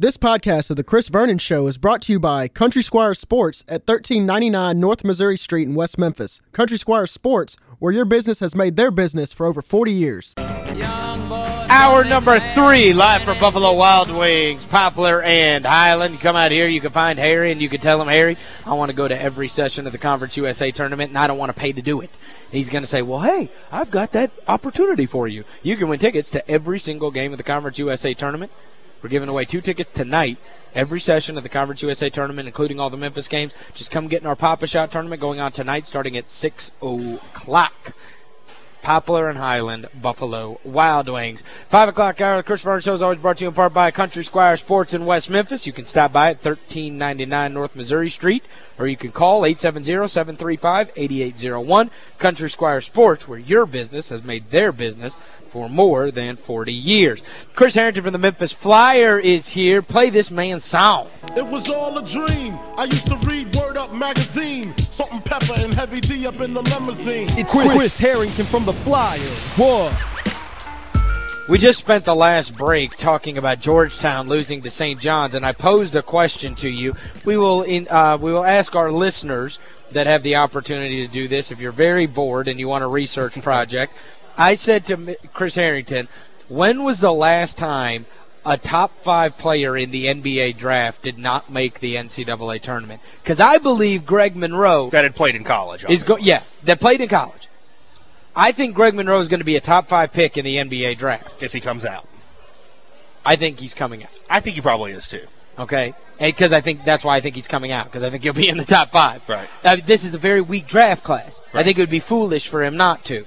This podcast of The Chris Vernon Show is brought to you by Country Squire Sports at 1399 North Missouri Street in West Memphis. Country Squire Sports, where your business has made their business for over 40 years. Hour number three, live from Buffalo Wild Wings, Poplar and Highland. Come out here, you can find Harry, and you can tell him, Harry, I want to go to every session of the Conference USA tournament, and I don't want to pay to do it. He's going to say, well, hey, I've got that opportunity for you. You can win tickets to every single game of the Conference USA tournament. We're giving away two tickets tonight, every session of the Conference USA tournament, including all the Memphis games. Just come get in our Pop-A-Shot tournament going on tonight starting at 6 o'clock. Poplar and Highland, Buffalo Wild Wings. 5 o'clock hour, the Chris Vernon Show is always brought to you in part by Country Squire Sports in West Memphis. You can stop by at 1399 North Missouri Street, or you can call 870-735-8801. Country Squire Sports, where your business has made their business for more than 40 years. Chris Herrington from the Memphis Flyer is here. Play this man's song. It was all a dream. I used to read Word Up magazine. Salt-N-Pepa and heavy D up in the limousine. It's Chris, Chris Herrington from the Flyer. What? We just spent the last break talking about Georgetown losing to St. John's, and I posed a question to you. We will in, uh, we will ask our listeners that have the opportunity to do this. If you're very bored and you want a research project, I said to Chris Herrington, when was the last time a top five player in the NBA draft did not make the NCAA tournament? Because I believe Greg Monroe that had played in college is go yeah that played in college. I think Greg Monroe is going to be a top five pick in the NBA draft if he comes out. I think he's coming out. I think he probably is too. Okay, because I think that's why I think he's coming out because I think he'll be in the top five. Right. Uh, this is a very weak draft class. Right. I think it would be foolish for him not to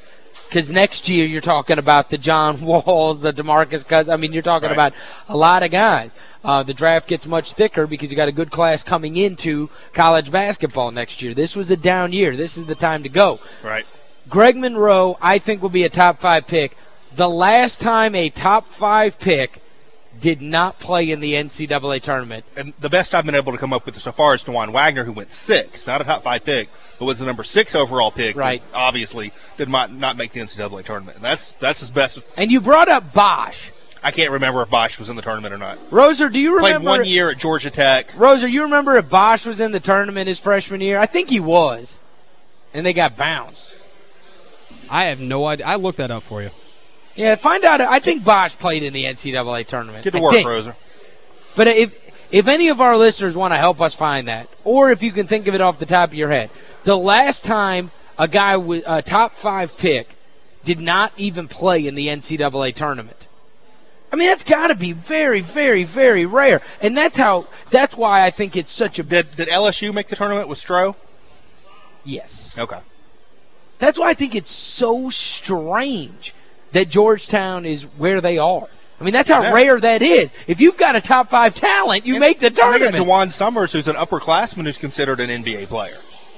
because next year you're talking about the John Walls, the DeMarcus Cousins. I mean, you're talking Right. about a lot of guys. Uh, the draft gets much thicker because you got a good class coming into college basketball next year. This was a down year. This is the time to go. Right. Greg Monroe, I think, will be a top five pick. The last time a top five pick did not play in the NCAA tournament. And the best I've been able to come up with so far is Dajuan Wagner, who went six, not a top five pick, but was the number six overall pick. Right. Obviously, did not not make the NCAA tournament. And that's that's his best. And you brought up Bosh. I can't remember if Bosh was in the tournament or not. Roser, do you remember? Played one year at Georgia Tech. Roser, you remember if Bosh was in the tournament his freshman year? I think he was. And they got bounced. I have no idea. I looked that up for you. Yeah, find out. I think Bosh played in the NCAA tournament. Get to work, think. Roser. But if if any of our listeners want to help us find that, or if you can think of it off the top of your head, the last time a guy with a top five pick did not even play in the NCAA tournament. I mean, that's got to be very, very, very rare, and that's how. That's why I think it's such a Did did LSU make the tournament with Stroh? yes. Okay. That's why I think it's so strange that Georgetown is where they are. I mean, that's how Yeah. rare that is. If you've got a top five talent, you And- make the and tournament. DaJuan Summers, who's an upperclassman who's considered an NBA player.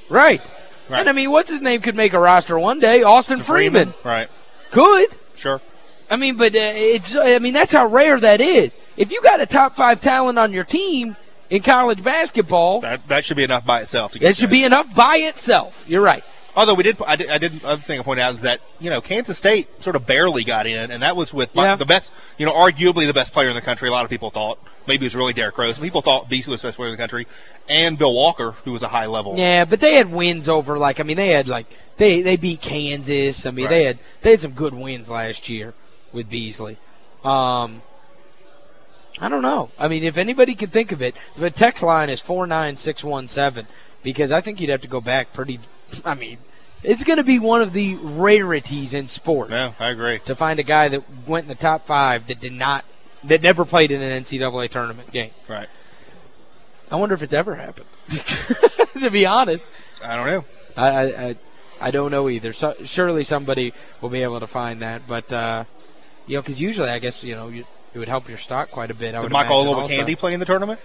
Right. Right. And I mean, what's his name could make a roster one day? Austin Freeman. Right. Could. Sure. I mean, but uh, it's I mean, that's how rare that is. If you got a top 5 talent on your team in college basketball, That that should be enough by itself to get that should be enough by itself. You're right. Although we did, I did, I did. Other thing I point out is that you know Kansas State sort of barely got in, and that was with Yeah. the best, you know, arguably the best player in the country. A lot of people thought maybe it was really Derrick Rose. People thought Beasley was the best player in the country, and Bill Walker, who was a high level. Yeah, but they had wins over like I mean they had like they they beat Kansas. I mean they had they had some good wins last year with Beasley. Um I don't know. I mean if anybody can think of it, the text line is 49617 because I think you'd have to go back pretty I mean it's going to be one of the rarities in sport No, I agree. to find a guy that went in the top 5 that did not that never played in an NCAA tournament game. Right. I wonder if it's ever happened. to be honest. I don't know. I, I, I, don't know either. So, surely somebody will be able to find that. But, uh, you know, because usually I guess, you know, you, it would help your stock quite a bit. I Did would Michael Olowokandi play in the tournament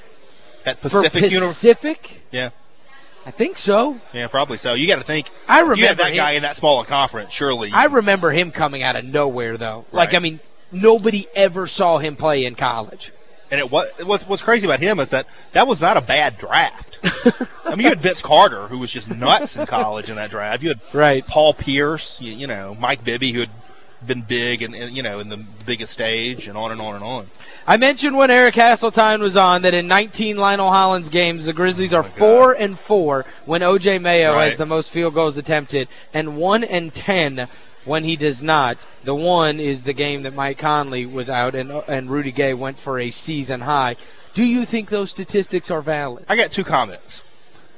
at For Pacific University? Pacific? Yeah, I think so. yeah, probably so. You got to think. I if you remember have that him- guy in that small a conference. Surely, I remember him coming out of nowhere, though. Like, I mean, nobody ever saw him play in college. and it was what's, what's crazy about him is that that was not a bad draft. I mean, you had Vince Carter, who was just nuts in college in that draft. You had Right. Paul Pierce, you, you know, Mike Bibby, who had been big and, and you know in the biggest stage and on and on and on. I mentioned when Eric Hasseltine was on that in 19 Lionel Hollins games, the Grizzlies are oh four and four when OJ Mayo Right. has the most field goals attempted, and one and ten when he does not. The one is the game that Mike Conley was out, and and Rudy Gay went for a season high. Do you think those statistics are valid? I got two comments.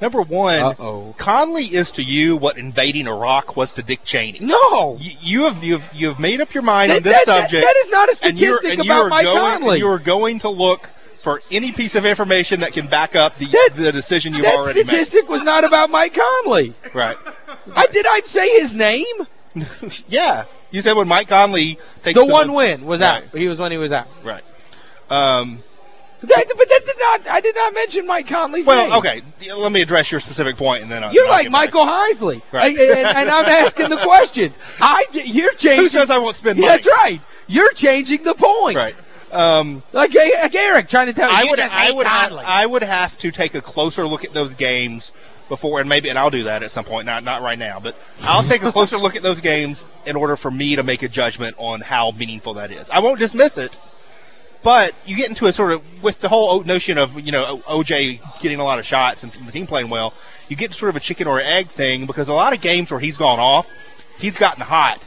Number one, Uh-oh. Conley is to you what invading Iraq was to Dick Cheney. No. You, you have you have you have made up your mind on this that- that- subject. that is not a and you're- statistic and you about Mike going, Conley. and You are going to look for any piece of information that can back up the That- the decision you've That already statistic was not about Mike Conley. Right. I did I say his name? Yeah. You said when Mike Conley takes The to one win was out. He was when he was out. Right. Um, That, but that did not. I did not mention Mike Conley's well, name. okay. Let me address your specific point, and then I'll, You're I'll like back. Michael Heisley, Right. I- and, and I'm asking the questions. I you're changing. Who says I won't spend money? That's right. You're changing the point. Right. Um, Like, like Eric trying to tell you. I would, I would, Conley. I would have to take a closer look at those games before, and maybe, and I'll do that at some point, not not right now, but I'll take a closer look at those games in order for me to make a judgment on how meaningful that is. I won't dismiss it, but you get into a sort of with the whole notion of you know OJ getting a lot of shots and the team playing well. You get sort of a chicken or egg thing because a lot of games where he's gone off, he's gotten hot,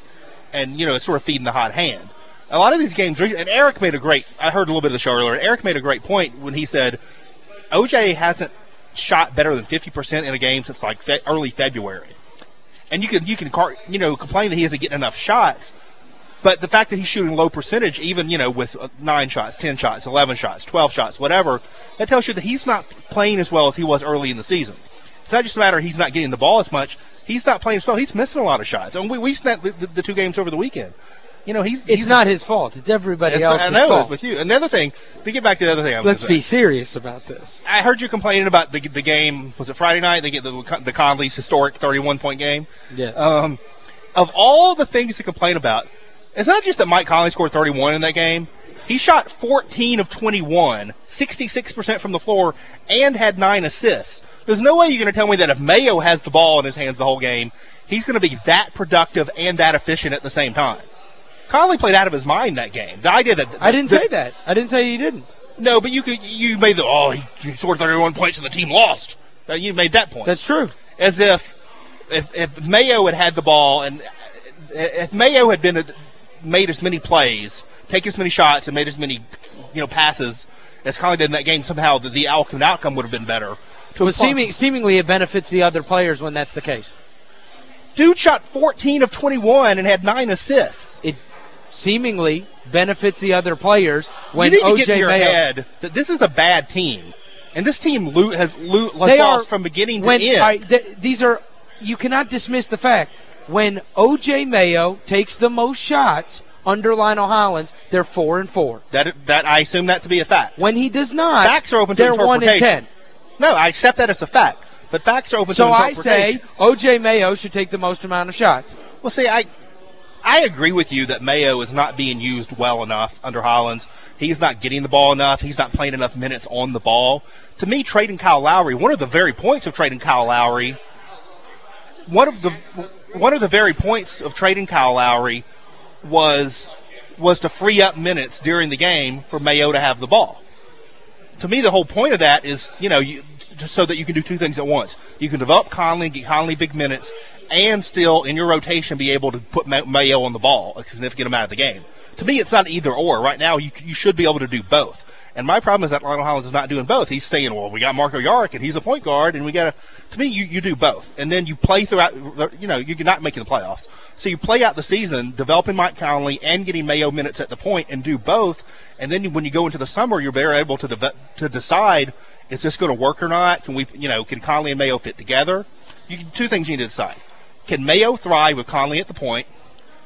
and you know it's sort of feeding the hot hand. A lot of these games, and Eric made a great. I heard a little bit of the show earlier. Eric made a great point when he said OJ hasn't shot better than fifty percent in a game since like fe- early February, and you can you can you know complain that he isn't getting enough shots, but the fact that he's shooting low percentage, even you know with uh, nine shots, ten shots, eleven shots, twelve shots, whatever, that tells you that he's not playing as well as he was early in the season. It's not just a matter of he's not getting the ball as much. He's not playing as well. He's missing a lot of shots. And we we've seen that the, the, the two games over the weekend. You know, he's it's he's, not his fault. It's everybody it's- else's I know fault. with you. And the other thing, to get back to the other thing, I was Let's be say. serious about this. I heard you complaining about the, the game. Was it Friday night? They get the the Conley's historic 31 point game. Yes. Um, of all the things to complain about, it's not just that Mike Conley scored 31 in that game. He shot 14 of 21, 66% from the floor, and had nine assists. There's no way you're going to tell me that if Mayo has the ball in his hands the whole game, he's going to be that productive and that efficient at the same time. Conley played out of his mind that game. The idea that I didn't say that. I didn't say he didn't. no, but you could you made the oh he scored 31 points and the team lost. You made that point That's true. as if if, if Mayo had had the ball and if Mayo had been made as many plays, take as many shots, and made as many you know passes as Conley did in that game, somehow the, the outcome outcome would have been better. To Well, seeming, seemingly it benefits the other players when that's the case. dude shot 14 of 21 and had nine assists. It seemingly benefits the other players when you need to OJ get in your Mayo. head that this is a bad team, and this team lo- has lo- lost are from beginning to when, end. right, th- these are you cannot dismiss the fact when OJ Mayo takes the most shots under Lionel Hollins, they're four and four. that that I assume that to be a fact. When he does not, Facts are open to they're one and interpretation. ten. No, I accept that as a fact, but facts are open So to I say OJ Mayo should take the most amount of shots. Well, see, I I agree with you that Mayo is not being used well enough under Hollins. He's not getting the ball enough. He's not playing enough minutes on the ball. To me, trading Kyle Lowry, one of the very points of trading Kyle Lowry, one of the one of the very points of trading Kyle Lowry was was to free up minutes during the game for Mayo to have the ball. To me, the whole point of that is, you know, you, so that you can do two things at once. You can develop Conley, get Conley big minutes, and still in your rotation be able to put Mayo on the ball a significant amount of the game. To me, it's not either or. Right now, you you should be able to do both. And my problem is that Lionel Hollins is not doing both. He's saying, well, we got Marco Yarick, and he's a point guard, and we got to. To me, you, you do both, and then you play throughout. You know, you're not making the playoffs, so you play out the season, developing Mike Conley and getting Mayo minutes at the point, and do both. And then when you go into the summer, you're very able to deve- to decide is this going to work or not? Can we, you know, can Conley and Mayo fit together? You two things you need to decide: can Mayo thrive with Conley at the point?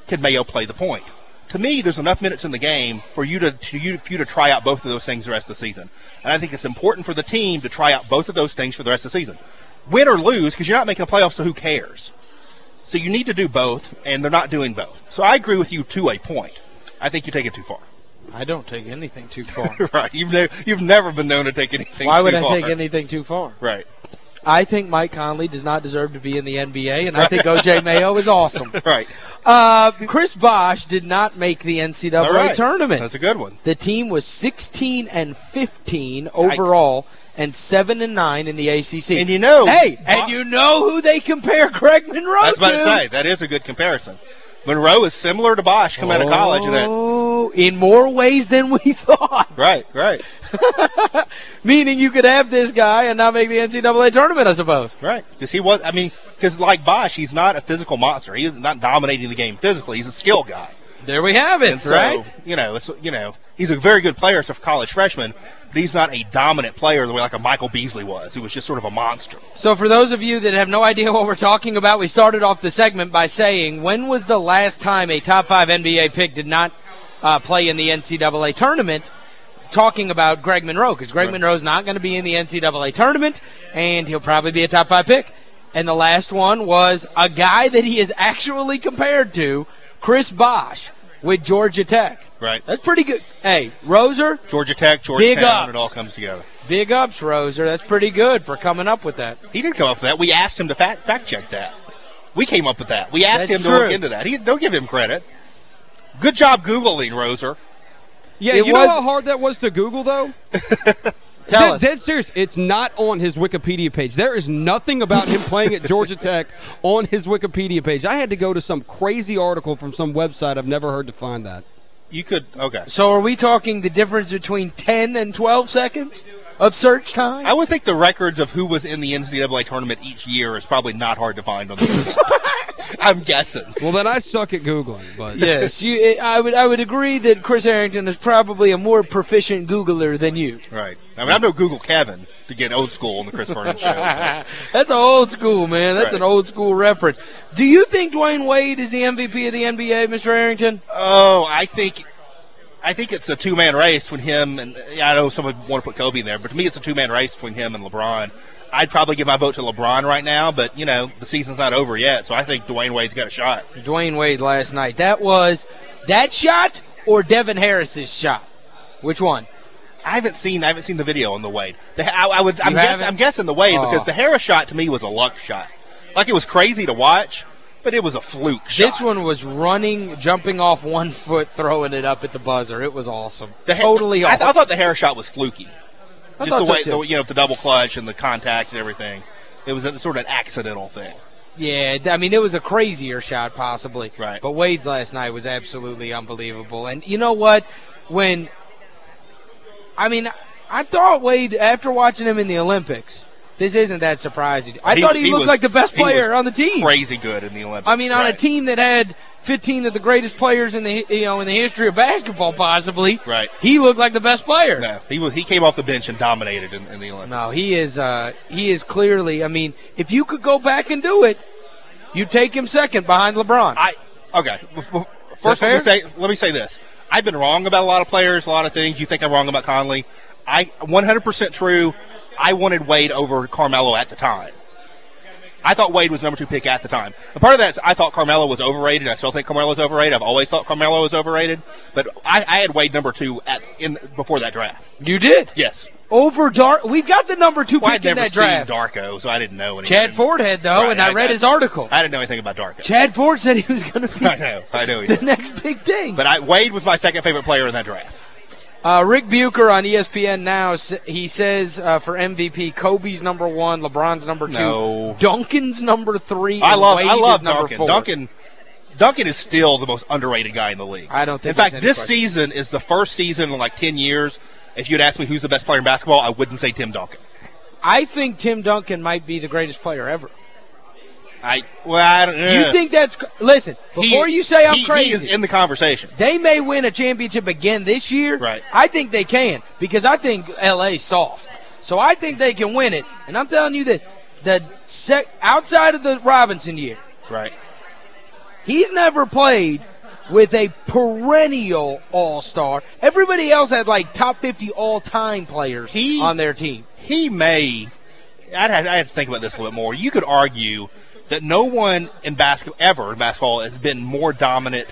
Can Mayo play the point? To me, there's enough minutes in the game for you to, to you, for you to try out both of those things the rest of the season. And I think it's important for the team to try out both of those things for the rest of the season. Win or lose, because you're not making the playoffs, so who cares? So you need to do both, and they're not doing both. So I agree with you to a point. I think you take it too far. I don't take anything too far. right? You've ne- you've never been known to take anything. Why too would I far. take anything too far? Right. I think Mike Conley does not deserve to be in the NBA, and I think OJ Mayo is awesome. Right. Uh, Chris Bosh did not make the NCAA right. tournament. That's a good one. The team was 16 and 15 overall and 7 and 9 in the ACC. And you know- Hey, and you know who they compare Greg Monroe I was about to? to say that is a good comparison. Monroe is similar to Bosh coming out of college, and that Oh, in more ways than we thought. right, right, Meaning you could have this guy and not make the NCAA tournament, I suppose. right. Because he was, I mean, because like Bosh, he's not a physical monster. He's not dominating the game physically. He's a skill guy, There we have it, and so right? you know, it's, you know, he's a very good player as a college freshman. But he's not a dominant player the way like a Michael Beasley was, who was just sort of a monster. So, for those of you that have no idea what we're talking about, we started off the segment by saying, when was the last time a top five NBA pick did not uh, play in the NCAA tournament? Talking about Greg Monroe, because Greg Monroe's not going to be in the NCAA tournament, and he'll probably be a top five pick. And the last one was a guy that he is actually compared to, Chris Bosh, with Georgia Tech. Right. That's pretty good. Hey, Roser, Georgia Tech, Georgetown, ups. it all comes together. big ups, Roser. That's pretty good for coming up with that. He didn't come up with that. We asked him to fact, fact check that. We came up with that. We asked That's him to true. look into that. He, don't give him credit. Good job Googling, Roser. Yeah, It you was- know how hard that was to Google, though? Tell dead, us. dead serious. It's not on his Wikipedia page. There is nothing about him playing at Georgia Tech on his Wikipedia page. I had to go to some crazy article from some website. I've never heard to find that. You could, okay. So are we talking the difference between 10 and 12 seconds of search time? I would think the records of who was in the NCAA tournament each year is probably not hard to find on the internet. I'm guessing. Well, then I suck at Googling. But yes, you, eh, I would I would agree that Chris Herrington is probably a more proficient Googler than you. Right. I mean, I'm no Google Kevin to get old school on the Chris Vernon show. That's old school, man. That's Right. an old school reference. Do you think Dwyane Wade is the MVP of the NBA, Mr. Herrington? Oh, I think, I think it's a two man race when him and yeah, I know someone want to put Kobe in there, but to me, it's a two man race between him and LeBron. I'd probably give my vote to LeBron right now, but you know the season's not over yet, so I think Dwyane Wade's got a shot. Dwyane Wade last night. That was that shot or Devin Harris's shot? Which one? I haven't seen I haven't seen the video on the Wade. The, I, I would I'm, You guess. I'm guessing the Wade Oh. because the Harris shot to me was a luck shot. Like it was crazy to watch, but it was a fluke shot. This one was running, jumping off one foot, throwing it up at the buzzer. It was awesome. The, totally I, awesome. I thought the hair shot was fluky. I Just thought the so, way too. the, you know the double clutch and the contact and everything. It was a, sort of an accidental thing. Yeah, I mean, it was a crazier shot, possibly. Right. But Wade's last night was absolutely unbelievable. And you know what? When. I mean, I thought Wade, after watching him in the Olympics, this isn't that surprising. I thought he, looked was- like the best player on the team. Crazy good in the Olympics. I mean, on a team that had 15 of the greatest players in the you know in the history of basketball, possibly. Right. He looked like the best player. No, he was. He came off the bench and dominated in, in the Olympics. No, he is. Uh, he is clearly. I mean, if you could go back and do it, you take him second behind LeBron. I okay. First, let me say let me say this. I've been wrong about a lot of players, a lot of things. You think I'm wrong about Conley? I 100% true. I wanted Wade over Carmelo at the time. I thought Wade was number two pick at the time. And part of that is I thought Carmelo was overrated. I still think Carmelo is overrated. I've always thought Carmelo was overrated. But I, I had Wade number two at in before that draft. you did Yes. over Dark. We've got the number two Well, pick I'd in never that seen draft. Darko, so I didn't know anything. Chad Ford had though, Right, and I, I- read I- his article. I didn't know anything about Darko. Chad Ford said he was going to be I know. I know. The did. next big thing. But I, Wade was my second favorite player in that draft. Uh, Ric Bucher on ESPN now, he says uh, for MVP, Kobe's number one, LeBron's number two, No. Duncan's number three, I love Wade I love number Duncan. four. Duncan Duncan is still the most underrated guy in the league. I don't think In fact, this question. season is the first season in like ten years. If you'd asked me who's the best player in basketball, I wouldn't say Tim Duncan. I think Tim Duncan might be the greatest player ever. I well, I don't. You think that's listen? Before you say I'm he, crazy, he is in the conversation. they may win a championship again this year. Right. I think they can because I think LA's soft. So I think they can win it. And I'm telling you this: the sec- outside of the Robinson year, Right. he's never played with a perennial All Star. Everybody else had like top 50 all time players He- on their team. He may. I'd have, I had to think about this a little bit more. You could argue that no one in basketball ever in basketball has been more dominant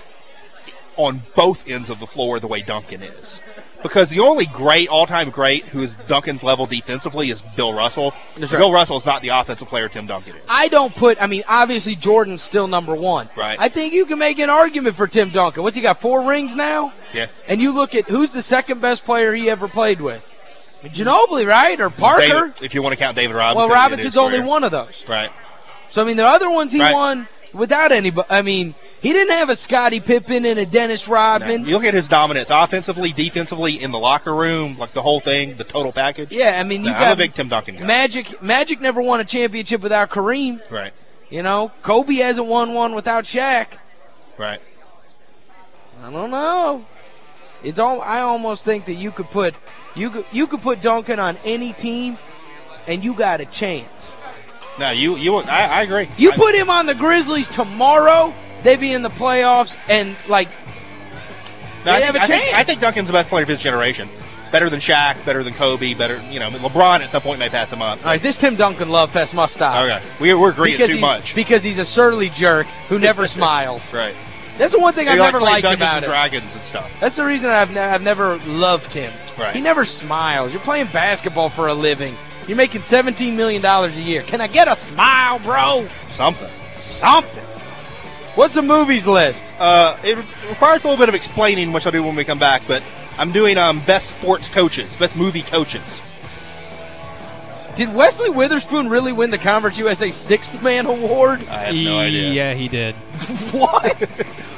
on both ends of the floor the way Duncan is. because the only great, all-time great who is Duncan's level defensively is Bill Russell. Right. Bill Russell is not the offensive player Tim Duncan is. I don't put. I mean, obviously Jordan's still number one. Right. I think you can make an argument for Tim Duncan. What's he got? Four rings now. Yeah. And you look at who's the second best player he ever played with. Ginobili, right? Or Parker? David, if you want to count David Robinson. well, in Robinson's only one of those. Right. So I mean, the other ones he Right. won without anybody. I mean, he didn't have a Scottie Pippen and a Dennis Rodman. You look at his dominance offensively, defensively, in the locker room, like the whole thing, the total package. Yeah, I mean, you Nah, got I'm a big Tim Duncan guy. Magic. Magic never won a championship without Kareem. right. You know, Kobe hasn't won one without Shaq. Right. I don't know. It's all. I almost think that you could put you could you could put Duncan on any team, and you got a chance. No, you you I, I agree. You I- put him on the Grizzlies tomorrow, they'd be in the playoffs, and like no, I they think, have a I think- chance. I think Duncan's the best player of his generation. Better than Shaq, better than Kobe, better you know. LeBron at some point may pass him up. all right, this Tim Duncan love fest must stop. Okay, we we're agreeing too he- much. because he's a surly jerk who never smiles. right. That's the one thing I've likes never liked Dungeons about and him. Dragons and stuff. That's the reason I've, ne- I've never loved him. Right. He never smiles. You're playing basketball for a living. You're making $17 million a year. Can I get a smile, bro? Something. Something. What's the movies list? Uh, it requires a little bit of explaining, which I'll do when we come back. But I'm doing um, best sports coaches, best movie coaches. Did Wesley Witherspoon really win the Conference USA Sixth Man Award? I have no idea. Yeah, he did. what?